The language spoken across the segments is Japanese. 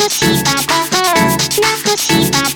くしたとこなくした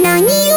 何